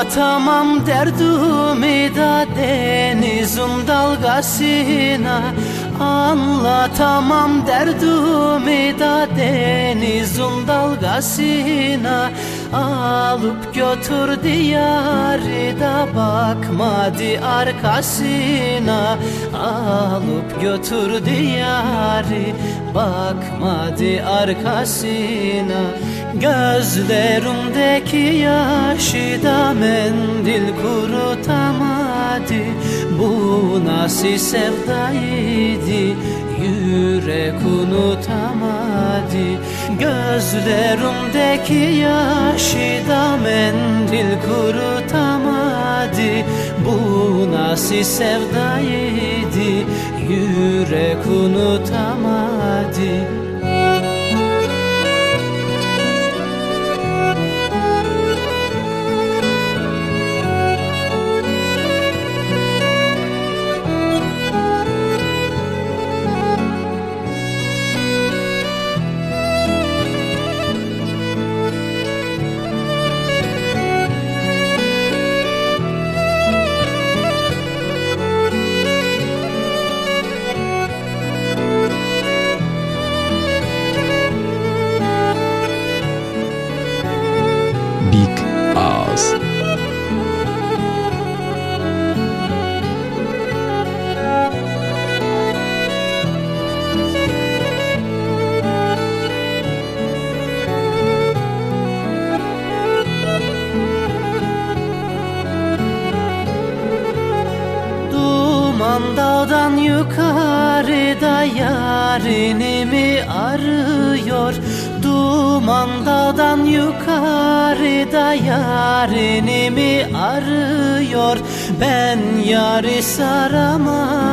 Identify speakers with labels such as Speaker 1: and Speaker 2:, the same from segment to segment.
Speaker 1: Anlatamam derdimi da denizin dalgasına. Anlatamam derdimi da denizin dalgasına. Alıp götür diyarı da bakmadı arkasına. Alıp götür diyarı bakmadı arkasına Gözlerimdeki yaşı da mendil kurutamadı Bu nasıl sevdaydı yürek unutamadı Gözlerimdeki yaşı da mendil kurutamadı Bu nasıl sevdaydı yürek unutamadı Duman dağdan yukarıda yarini mi arıyor? Duman dağdan yukarıda yarini mi arıyor? Ben yarı saramadım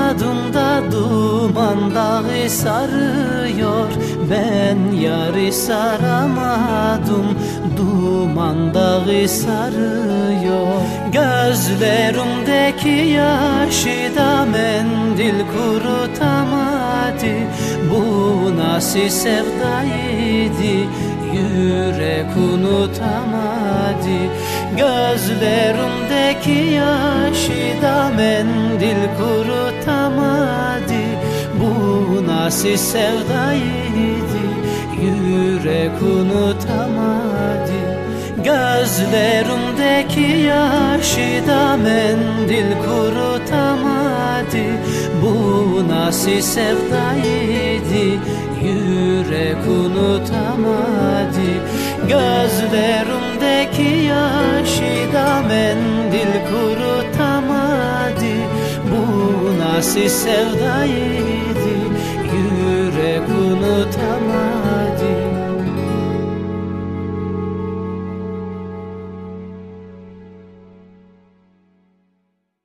Speaker 1: da duman dağı sarıyor. Ben yarı saramadım. Duman dağı sarıyor. Gözlerimdeki yaşı da mendil kurutamadı. Bu nasıl sevdaydı? Yürek unutamadı. Gözlerimdeki yaşı da mendil kurutamadı. Bu nasıl sevdaydı? Yürek unutamadı. Gözlerimdeki yaşı da mendil kurutamadı. Bu nasıl sevdaydı? Yürek unutamadı. Gözlerimdeki yaşı da mendil nasıl sevdaydı